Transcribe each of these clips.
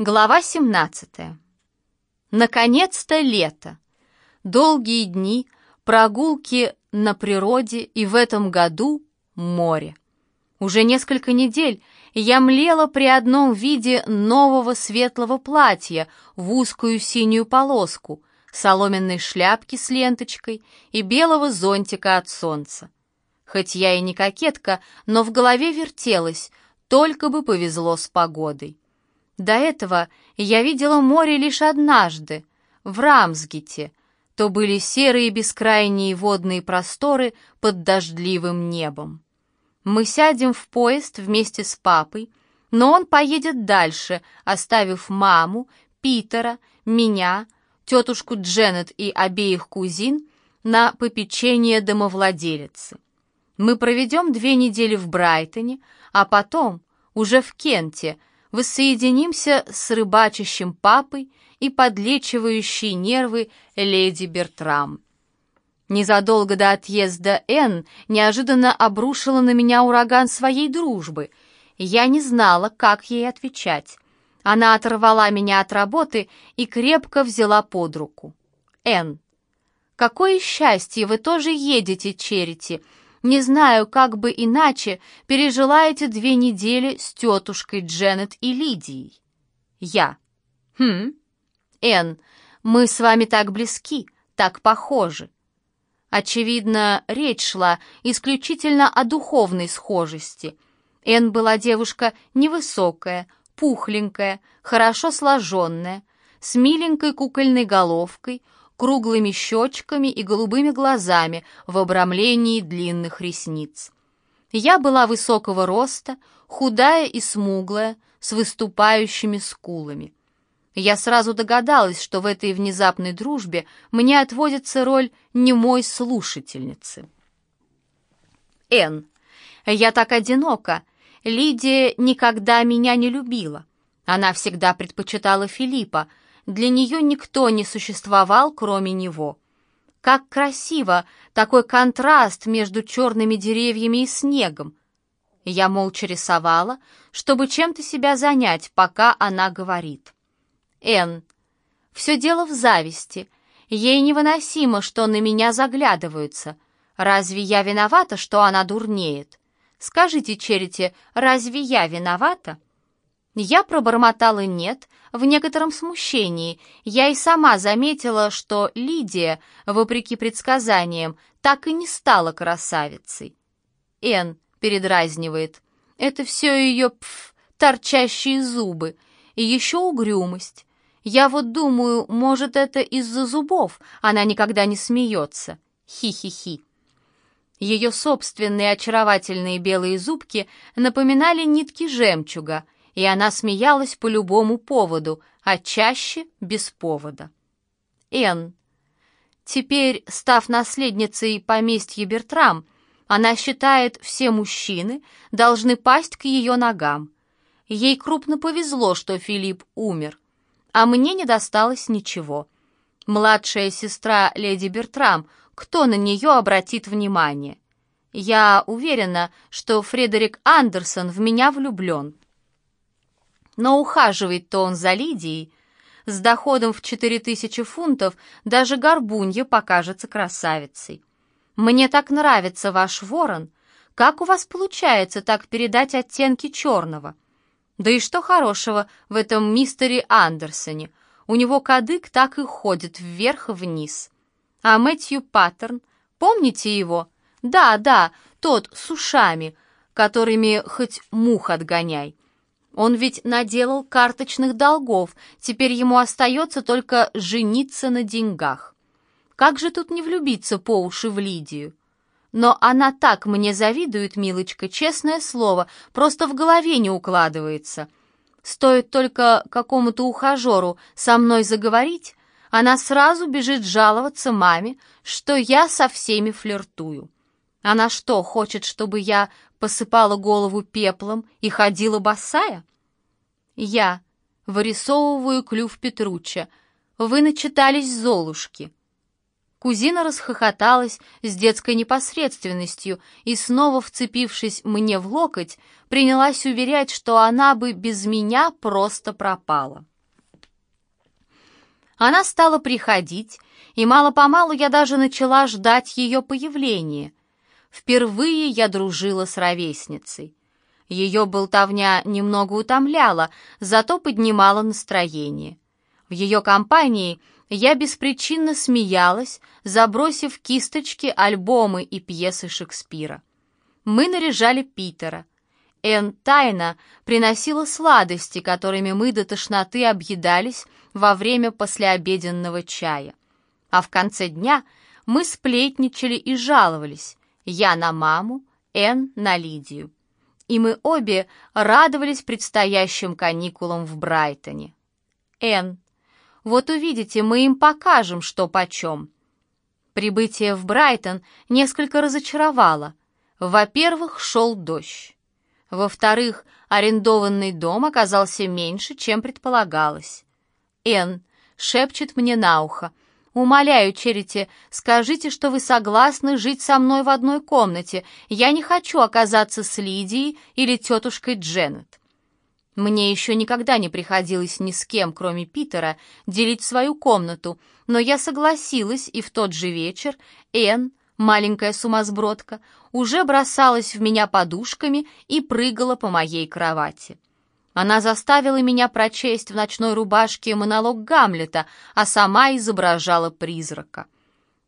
Глава 17. Наконец-то лето. Долгие дни, прогулки на природе и в этом году море. Уже несколько недель я млела при одном виде нового светлого платья в узкую синюю полоску, соломенной шляпки с ленточкой и белого зонтика от солнца. Хоть я и не кокетка, но в голове вертелась, только бы повезло с погодой. До этого я видела море лишь однажды, в Рамсгите. То были серые бескрайние водные просторы под дождливым небом. Мы сядем в поезд вместе с папой, но он поедет дальше, оставив маму, Питера, меня, тетушку Дженнет и обеих кузин на попечение домовладелицы. Мы проведем две недели в Брайтоне, а потом, уже в Кенте, воссоединимся с рыбачащим папой и подлечивающей нервы леди Бертрам. Незадолго до отъезда Энн неожиданно обрушила на меня ураган своей дружбы. Я не знала, как ей отвечать. Она оторвала меня от работы и крепко взяла под руку. «Энн, какое счастье, вы тоже едете, Черити!» Не знаю, как бы иначе пережила эти две недели с тетушкой Дженнет и Лидией. Я. Хм. Энн, мы с вами так близки, так похожи. Очевидно, речь шла исключительно о духовной схожести. Энн была девушка невысокая, пухленькая, хорошо сложенная, с миленькой кукольной головкой, круглыми щечками и голубыми глазами в обрамлении длинных ресниц. Я была высокого роста, худая и смуглая, с выступающими скулами. Я сразу догадалась, что в этой внезапной дружбе мне отводится роль немой слушательницы. Н. Я так одинока. Лидия никогда меня не любила. Она всегда предпочитала Филиппа, для нее никто не существовал, кроме него. Как красиво такой контраст между черными деревьями и снегом. Я молча рисовала, чтобы чем-то себя занять, пока она говорит. Н. Все дело в зависти. Ей невыносимо, что на меня заглядываются. Разве я виновата, что она дурнеет? Скажите, Черити, разве я виновата? Я пробормотала «нет», в некотором смущении. Я и сама заметила, что Лидия, вопреки предсказаниям, так и не стала красавицей. Эн передразнивает. Это все ее пф, торчащие зубы. И еще угрюмость. Я вот думаю, может, это из-за зубов она никогда не смеется. Хи-хи-хи. Ее собственные очаровательные белые зубки напоминали нитки жемчуга — и она смеялась по любому поводу, а чаще без повода. Н. Теперь, став наследницей поместья Бертрам, она считает, все мужчины должны пасть к ее ногам. Ей крупно повезло, что Филипп умер, а мне не досталось ничего. Младшая сестра леди Бертрам, кто на нее обратит внимание? Я уверена, что Фредерик Андерсон в меня влюблен. Но ухаживает-то он за Лидией. С доходом в четыре тысячи фунтов даже горбунья покажется красавицей. Мне так нравится ваш ворон. Как у вас получается так передать оттенки черного? Да и что хорошего в этом мистере Андерсоне? У него кадык так и ходит вверх-вниз. А Мэтью Паттерн, помните его? Да, да, тот с ушами, которыми хоть мух отгоняй. Он ведь наделал карточных долгов, теперь ему остается только жениться на деньгах. Как же тут не влюбиться по уши в Лидию? Но она так мне завидует, милочка, честное слово, просто в голове не укладывается. Стоит только какому-то ухажеру со мной заговорить, она сразу бежит жаловаться маме, что я со всеми флиртую. Она что, хочет, чтобы я посыпала голову пеплом и ходила босая? Я вырисовываю клюв Петручча. Вы начитались Золушки. Кузина расхохоталась с детской непосредственностью и, снова вцепившись мне в локоть, принялась уверять, что она бы без меня просто пропала. Она стала приходить, и мало-помалу я даже начала ждать ее появления. Впервые я дружила с ровесницей. Ее болтовня немного утомляла, зато поднимала настроение. В ее компании я беспричинно смеялась, забросив кисточки, альбомы и пьесы Шекспира. Мы наряжали Питера. Энн тайно приносила сладости, которыми мы до тошноты объедались во время послеобеденного чая. А в конце дня мы сплетничали и жаловались. Я на маму, Энн на Лидию. И мы обе радовались предстоящим каникулам в Брайтоне. Энн, вот увидите, мы им покажем, что почем. Прибытие в Брайтон несколько разочаровало. Во-первых, шел дождь. Во-вторых, арендованный дом оказался меньше, чем предполагалось. Н. шепчет мне на ухо. «Умоляю, Черити, скажите, что вы согласны жить со мной в одной комнате. Я не хочу оказаться с Лидией или тетушкой Дженнет». Мне еще никогда не приходилось ни с кем, кроме Питера, делить свою комнату, но я согласилась, и в тот же вечер Энн, маленькая сумасбродка, уже бросалась в меня подушками и прыгала по моей кровати. Она заставила меня прочесть в ночной рубашке монолог Гамлета, а сама изображала призрака.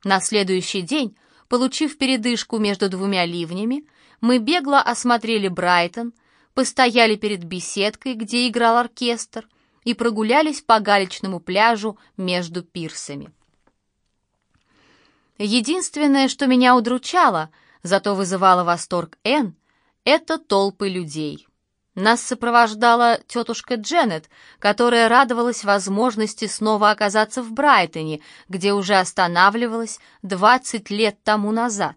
На следующий день, получив передышку между двумя ливнями, мы бегло осмотрели Брайтон, постояли перед беседкой, где играл оркестр, и прогулялись по галечному пляжу между пирсами. Единственное, что меня удручало, зато вызывало восторг Энн, это толпы людей. Нас сопровождала тетушка Дженнет, которая радовалась возможности снова оказаться в Брайтоне, где уже останавливалась 20 лет тому назад.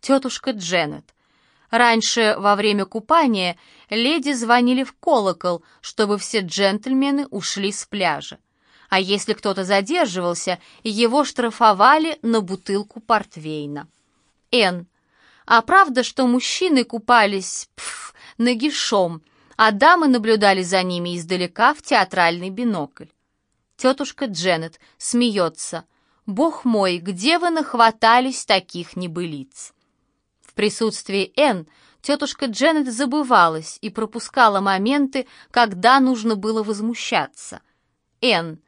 Тетушка Дженнет. Раньше, во время купания, леди звонили в колокол, чтобы все джентльмены ушли с пляжа а если кто-то задерживался, его штрафовали на бутылку портвейна. Н. А правда, что мужчины купались пф, нагишом, а дамы наблюдали за ними издалека в театральный бинокль? Тетушка Дженнет смеется. «Бог мой, где вы нахватались таких небылиц?» В присутствии Н тетушка Дженнет забывалась и пропускала моменты, когда нужно было возмущаться. Н.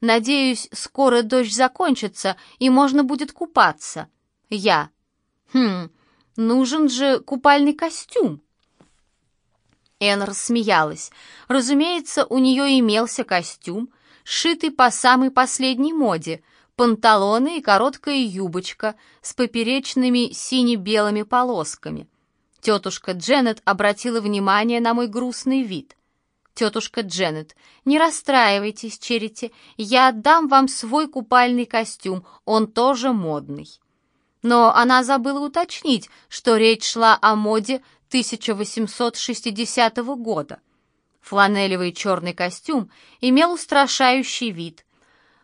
Надеюсь, скоро дождь закончится, и можно будет купаться. Я. Хм, нужен же купальный костюм. Эн рассмеялась. Разумеется, у нее имелся костюм, сшитый по самой последней моде, панталоны и короткая юбочка с поперечными сине-белыми полосками. Тетушка Дженнет обратила внимание на мой грустный вид. «Тетушка Дженнет, не расстраивайтесь, Черити, я отдам вам свой купальный костюм, он тоже модный». Но она забыла уточнить, что речь шла о моде 1860 года. Фланелевый черный костюм имел устрашающий вид.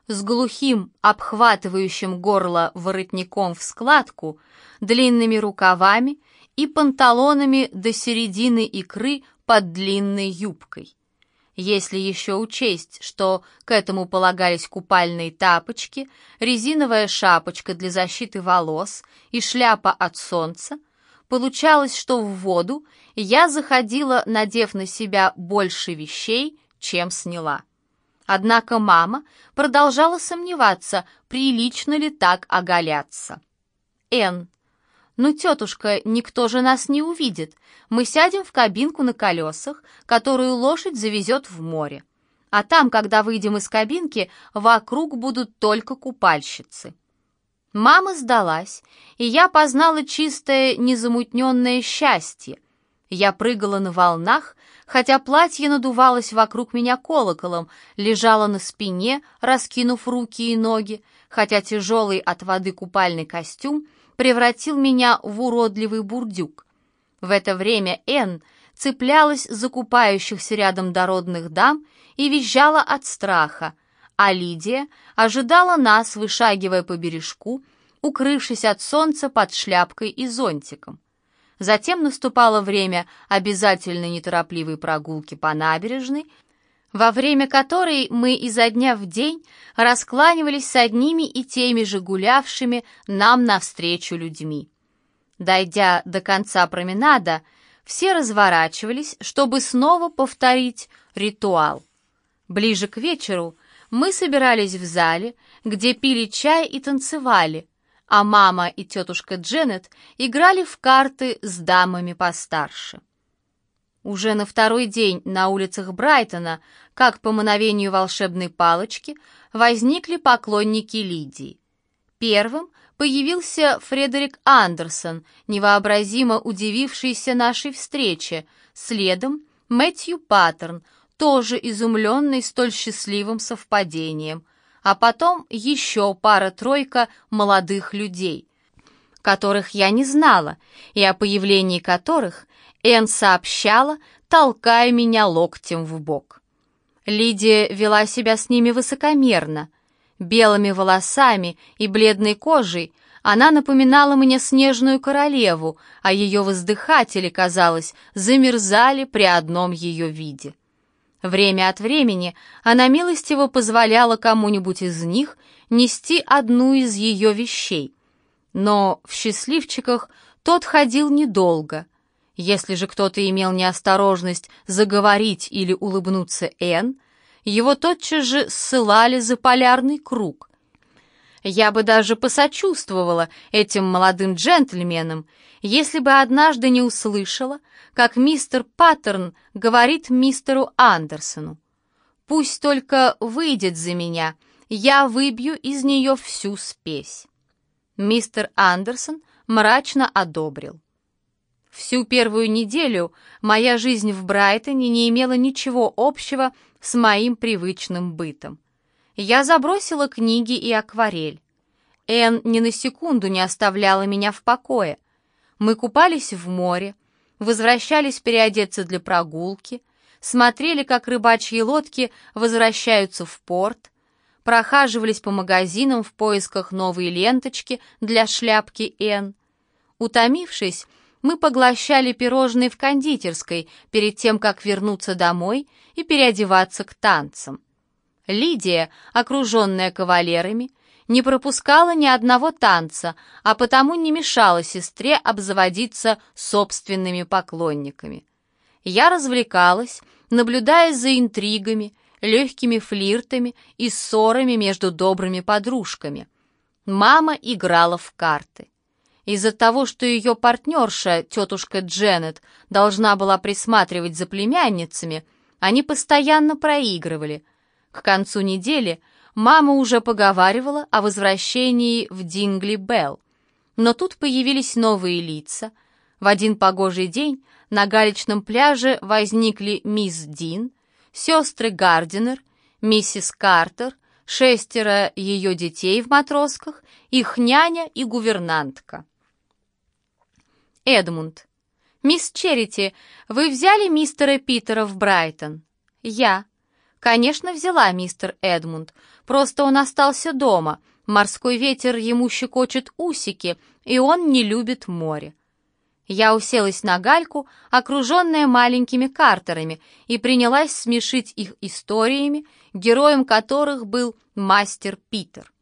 С глухим, обхватывающим горло воротником в складку, длинными рукавами и панталонами до середины икры под длинной юбкой. Если еще учесть, что к этому полагались купальные тапочки, резиновая шапочка для защиты волос и шляпа от солнца, получалось, что в воду я заходила, надев на себя больше вещей, чем сняла. Однако мама продолжала сомневаться, прилично ли так оголяться. Н. «Ну, тетушка, никто же нас не увидит. Мы сядем в кабинку на колесах, которую лошадь завезет в море. А там, когда выйдем из кабинки, вокруг будут только купальщицы». Мама сдалась, и я познала чистое, незамутненное счастье. Я прыгала на волнах, хотя платье надувалось вокруг меня колоколом, лежала на спине, раскинув руки и ноги, хотя тяжелый от воды купальный костюм — превратил меня в уродливый бурдюк. В это время Энн цеплялась за купающихся рядом дородных дам и визжала от страха, а Лидия ожидала нас, вышагивая по бережку, укрывшись от солнца под шляпкой и зонтиком. Затем наступало время обязательной неторопливой прогулки по набережной, во время которой мы изо дня в день раскланивались с одними и теми же гулявшими нам навстречу людьми. Дойдя до конца променада, все разворачивались, чтобы снова повторить ритуал. Ближе к вечеру мы собирались в зале, где пили чай и танцевали, а мама и тетушка Дженнет играли в карты с дамами постарше. Уже на второй день на улицах Брайтона, как по мановению волшебной палочки, возникли поклонники Лидии. Первым появился Фредерик Андерсон, невообразимо удивившийся нашей встрече, следом Мэтью Паттерн, тоже изумленный столь счастливым совпадением, а потом еще пара-тройка молодых людей, которых я не знала, и о появлении которых Энн сообщала, толкая меня локтем в бок. Лидия вела себя с ними высокомерно. Белыми волосами и бледной кожей она напоминала мне снежную королеву, а ее воздыхатели, казалось, замерзали при одном ее виде. Время от времени она милостиво позволяла кому-нибудь из них нести одну из ее вещей. Но в счастливчиках тот ходил недолго. Если же кто-то имел неосторожность заговорить или улыбнуться Энн, его тотчас же ссылали за полярный круг. Я бы даже посочувствовала этим молодым джентльменам, если бы однажды не услышала, как мистер Паттерн говорит мистеру Андерсону. «Пусть только выйдет за меня, я выбью из нее всю спесь». Мистер Андерсон мрачно одобрил. Всю первую неделю моя жизнь в Брайтоне не имела ничего общего с моим привычным бытом. Я забросила книги и акварель. Энн ни на секунду не оставляла меня в покое. Мы купались в море, возвращались переодеться для прогулки, смотрели, как рыбачьи лодки возвращаются в порт, прохаживались по магазинам в поисках новой ленточки для шляпки Энн. Утомившись, мы поглощали пирожные в кондитерской перед тем, как вернуться домой и переодеваться к танцам. Лидия, окруженная кавалерами, не пропускала ни одного танца, а потому не мешала сестре обзаводиться собственными поклонниками. Я развлекалась, наблюдая за интригами, легкими флиртами и ссорами между добрыми подружками. Мама играла в карты. Из-за того, что ее партнерша, тетушка Дженнет, должна была присматривать за племянницами, они постоянно проигрывали. К концу недели мама уже поговаривала о возвращении в Дингли Белл. Но тут появились новые лица. В один погожий день на галечном пляже возникли мисс Дин, сестры Гардинер, миссис Картер, шестеро ее детей в матросках, их няня и гувернантка. Эдмунд. «Мисс Черити, вы взяли мистера Питера в Брайтон?» «Я». «Конечно, взяла, мистер Эдмунд. Просто он остался дома. Морской ветер ему щекочет усики, и он не любит море». Я уселась на гальку, окруженная маленькими картерами, и принялась смешить их историями, героем которых был мастер Питер.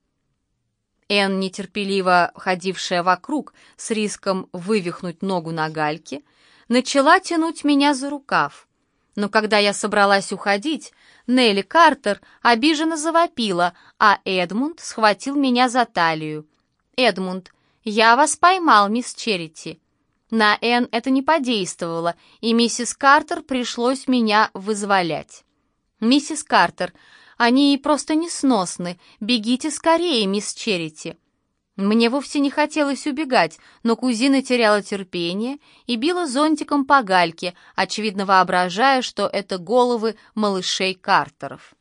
Энн, нетерпеливо ходившая вокруг с риском вывихнуть ногу на гальке, начала тянуть меня за рукав. Но когда я собралась уходить, Нелли Картер обиженно завопила, а Эдмунд схватил меня за талию. «Эдмунд, я вас поймал, мисс Черити». На Энн это не подействовало, и миссис Картер пришлось меня вызволять. «Миссис Картер, они просто несносны. Бегите скорее, мисс Черити». Мне вовсе не хотелось убегать, но кузина теряла терпение и била зонтиком по гальке, очевидно воображая, что это головы малышей Картеров.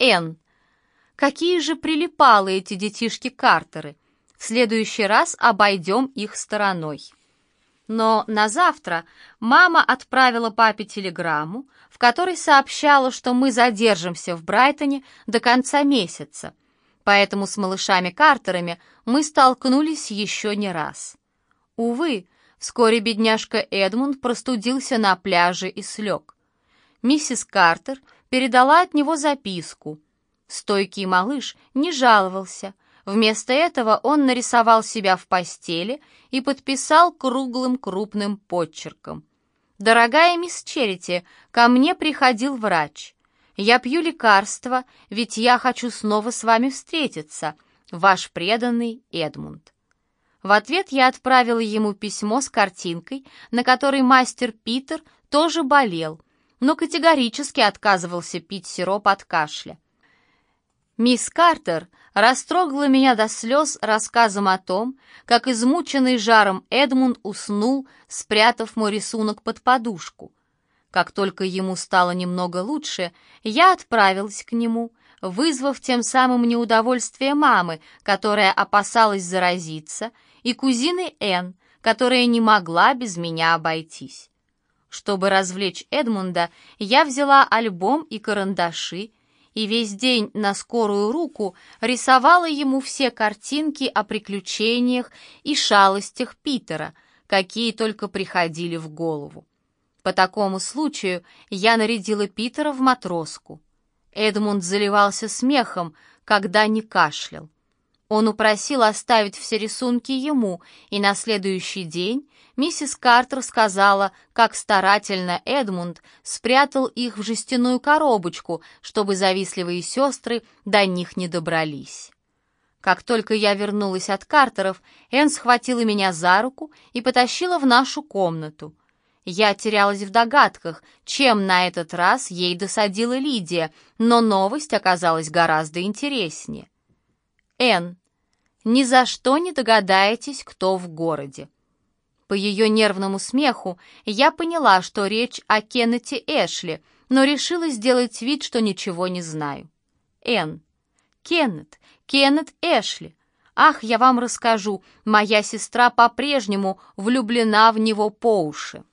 Н. Какие же прилипалы эти детишки Картеры. В следующий раз обойдем их стороной. Но на завтра мама отправила папе телеграмму, в которой сообщала, что мы задержимся в Брайтоне до конца месяца, поэтому с малышами Картерами мы столкнулись еще не раз. Увы, вскоре бедняжка Эдмунд простудился на пляже и слег. Миссис Картер передала от него записку. Стойкий малыш не жаловался. Вместо этого он нарисовал себя в постели и подписал круглым крупным подчерком. «Дорогая мисс Черити, ко мне приходил врач. Я пью лекарства, ведь я хочу снова с вами встретиться. Ваш преданный Эдмунд». В ответ я отправила ему письмо с картинкой, на которой мастер Питер тоже болел, но категорически отказывался пить сироп от кашля. Мисс Картер растрогала меня до слез рассказом о том, как измученный жаром Эдмунд уснул, спрятав мой рисунок под подушку. Как только ему стало немного лучше, я отправилась к нему, вызвав тем самым неудовольствие мамы, которая опасалась заразиться, и кузины Энн, которая не могла без меня обойтись. Чтобы развлечь Эдмунда, я взяла альбом и карандаши и весь день на скорую руку рисовала ему все картинки о приключениях и шалостях Питера, какие только приходили в голову. По такому случаю я нарядила Питера в матроску. Эдмунд заливался смехом, когда не кашлял. Он упросил оставить все рисунки ему, и на следующий день миссис Картер сказала, как старательно Эдмунд спрятал их в жестяную коробочку, чтобы завистливые сестры до них не добрались. Как только я вернулась от Картеров, Энн схватила меня за руку и потащила в нашу комнату. Я терялась в догадках, чем на этот раз ей досадила Лидия, но новость оказалась гораздо интереснее. Н. Ни за что не догадаетесь, кто в городе. По ее нервному смеху я поняла, что речь о Кеннете Эшли, но решила сделать вид, что ничего не знаю. Н. Кеннет, Кеннет Эшли. Ах, я вам расскажу, моя сестра по-прежнему влюблена в него по уши.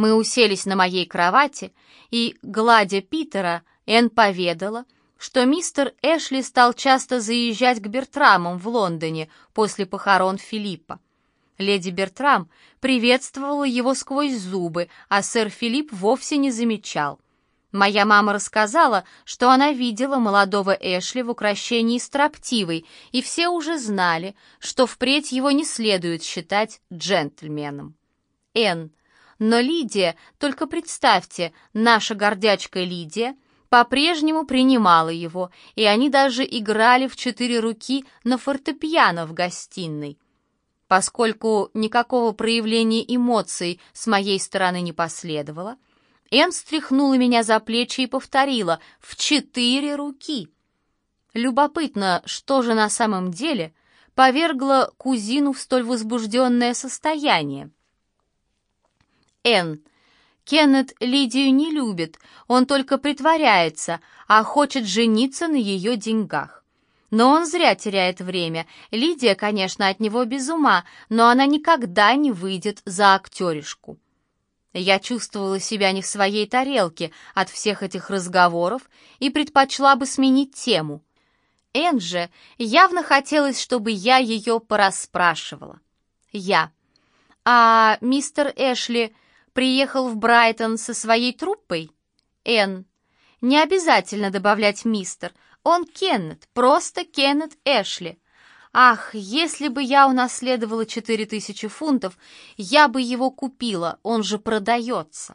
Мы уселись на моей кровати, и, гладя Питера, Эн поведала — что мистер Эшли стал часто заезжать к Бертрамам в Лондоне после похорон Филиппа. Леди Бертрам приветствовала его сквозь зубы, а сэр Филипп вовсе не замечал. Моя мама рассказала, что она видела молодого Эшли в украшении строптивой, и все уже знали, что впредь его не следует считать джентльменом. Н. Но Лидия, только представьте, наша гордячка Лидия — по-прежнему принимала его, и они даже играли в четыре руки на фортепиано в гостиной. Поскольку никакого проявления эмоций с моей стороны не последовало, Энн стряхнула меня за плечи и повторила «в четыре руки». Любопытно, что же на самом деле повергло кузину в столь возбужденное состояние. Энн, Кеннет Лидию не любит, он только притворяется, а хочет жениться на ее деньгах. Но он зря теряет время. Лидия, конечно, от него без ума, но она никогда не выйдет за актеришку. Я чувствовала себя не в своей тарелке от всех этих разговоров и предпочла бы сменить тему. Энже явно хотелось, чтобы я ее порасспрашивала. Я. «А мистер Эшли приехал в Брайтон со своей труппой? Н. Не обязательно добавлять мистер. Он Кеннет, просто Кеннет Эшли. Ах, если бы я унаследовала четыре тысячи фунтов, я бы его купила, он же продается.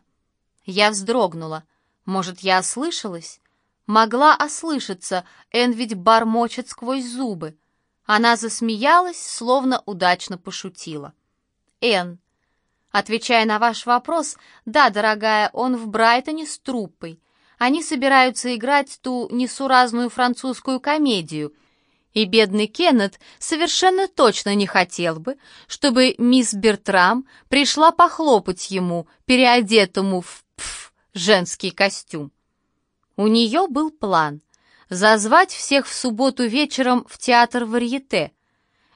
Я вздрогнула. Может, я ослышалась? Могла ослышаться, Эн ведь бормочет сквозь зубы. Она засмеялась, словно удачно пошутила. Эн, Отвечая на ваш вопрос, да, дорогая, он в Брайтоне с труппой. Они собираются играть ту несуразную французскую комедию. И бедный Кеннет совершенно точно не хотел бы, чтобы мисс Бертрам пришла похлопать ему, переодетому в пф, женский костюм. У нее был план — зазвать всех в субботу вечером в театр Варьете.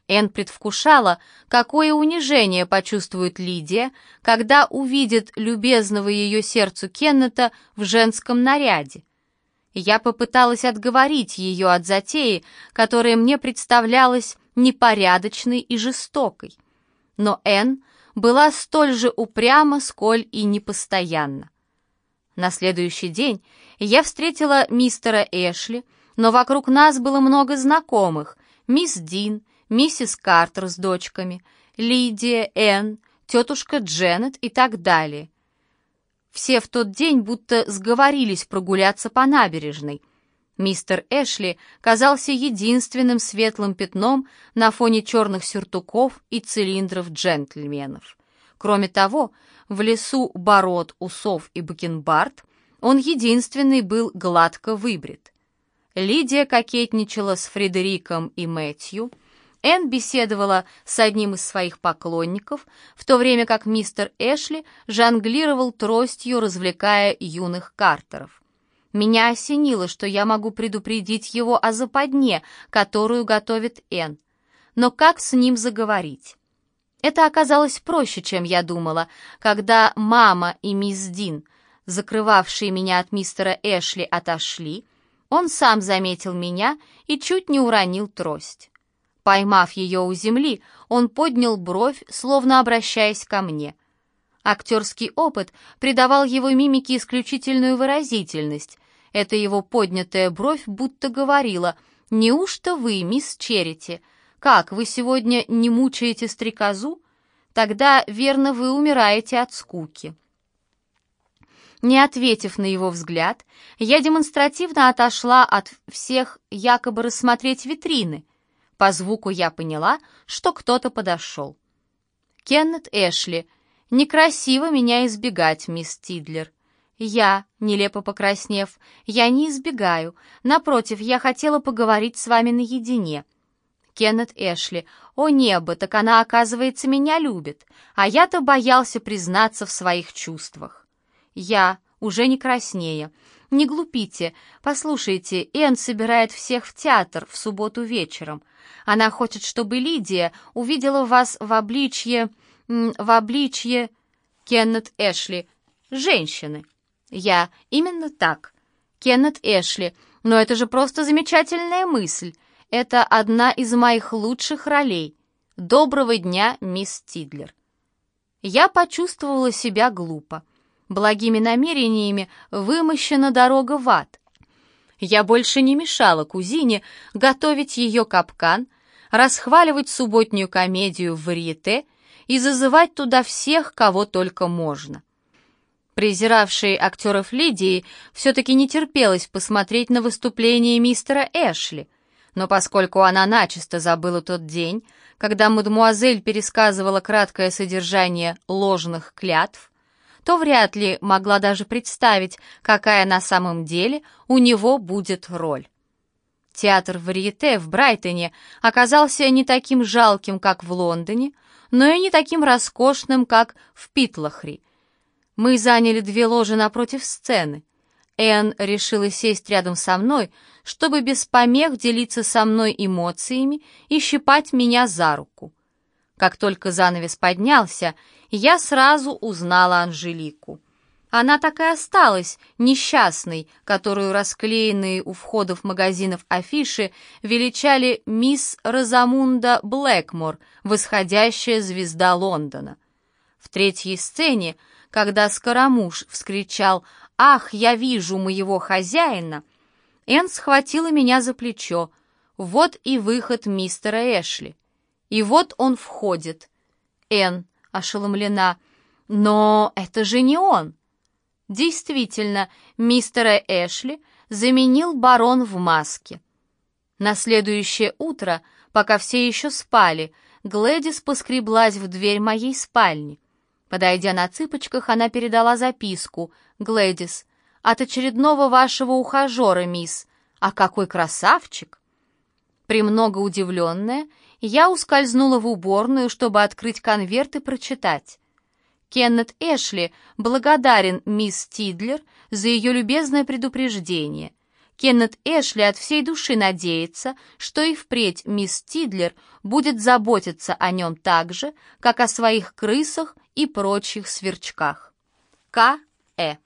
Энн предвкушала, какое унижение почувствует Лидия, когда увидит любезного ее сердцу Кеннета в женском наряде. Я попыталась отговорить ее от затеи, которая мне представлялась непорядочной и жестокой. Но Энн была столь же упряма, сколь и непостоянна. На следующий день я встретила мистера Эшли, но вокруг нас было много знакомых, мисс Дин, миссис Картер с дочками, Лидия, Энн, тетушка Дженнет и так далее. Все в тот день будто сговорились прогуляться по набережной. Мистер Эшли казался единственным светлым пятном на фоне черных сюртуков и цилиндров джентльменов. Кроме того, в лесу бород, усов и бакенбард он единственный был гладко выбрит. Лидия кокетничала с Фредериком и Мэтью, Энн беседовала с одним из своих поклонников, в то время как мистер Эшли жонглировал тростью, развлекая юных картеров. Меня осенило, что я могу предупредить его о западне, которую готовит Энн. Но как с ним заговорить? Это оказалось проще, чем я думала, когда мама и мисс Дин, закрывавшие меня от мистера Эшли, отошли, он сам заметил меня и чуть не уронил трость. Поймав ее у земли, он поднял бровь, словно обращаясь ко мне. Актерский опыт придавал его мимике исключительную выразительность. Эта его поднятая бровь будто говорила «Неужто вы, мисс Черити? Как, вы сегодня не мучаете стрекозу? Тогда, верно, вы умираете от скуки». Не ответив на его взгляд, я демонстративно отошла от всех якобы рассмотреть витрины, по звуку я поняла, что кто-то подошел. «Кеннет Эшли, некрасиво меня избегать, мисс Тидлер». «Я», нелепо покраснев, «я не избегаю. Напротив, я хотела поговорить с вами наедине». Кеннет Эшли, «О небо, так она, оказывается, меня любит, а я-то боялся признаться в своих чувствах». «Я», уже не краснее, «Не глупите. Послушайте, Энн собирает всех в театр в субботу вечером. Она хочет, чтобы Лидия увидела вас в обличье... в обличье... Кеннет Эшли. Женщины. Я. Именно так. Кеннет Эшли. Но это же просто замечательная мысль. Это одна из моих лучших ролей. Доброго дня, мисс Тидлер. Я почувствовала себя глупо. Благими намерениями вымощена дорога в ад. Я больше не мешала кузине готовить ее капкан, расхваливать субботнюю комедию в варьете и зазывать туда всех, кого только можно. Презиравшей актеров Лидии все-таки не терпелось посмотреть на выступление мистера Эшли, но поскольку она начисто забыла тот день, когда мадемуазель пересказывала краткое содержание ложных клятв, то вряд ли могла даже представить, какая на самом деле у него будет роль. Театр варьете в Брайтоне оказался не таким жалким, как в Лондоне, но и не таким роскошным, как в Питлахри. Мы заняли две ложи напротив сцены. Энн решила сесть рядом со мной, чтобы без помех делиться со мной эмоциями и щипать меня за руку. Как только занавес поднялся, я сразу узнала Анжелику. Она так и осталась несчастной, которую расклеенные у входов магазинов афиши величали мисс Розамунда Блэкмор, восходящая звезда Лондона. В третьей сцене, когда Скоромуш вскричал «Ах, я вижу моего хозяина!», Энн схватила меня за плечо. Вот и выход мистера Эшли. И вот он входит. Энн ошеломлена. «Но это же не он!» Действительно, мистера Эшли заменил барон в маске. На следующее утро, пока все еще спали, Глэдис поскреблась в дверь моей спальни. Подойдя на цыпочках, она передала записку. «Глэдис, от очередного вашего ухажера, мисс. А какой красавчик!» Премного удивленная, я ускользнула в уборную, чтобы открыть конверт и прочитать. Кеннет Эшли благодарен мисс Тидлер за ее любезное предупреждение. Кеннет Эшли от всей души надеется, что и впредь мисс Тидлер будет заботиться о нем так же, как о своих крысах и прочих сверчках. К. Э.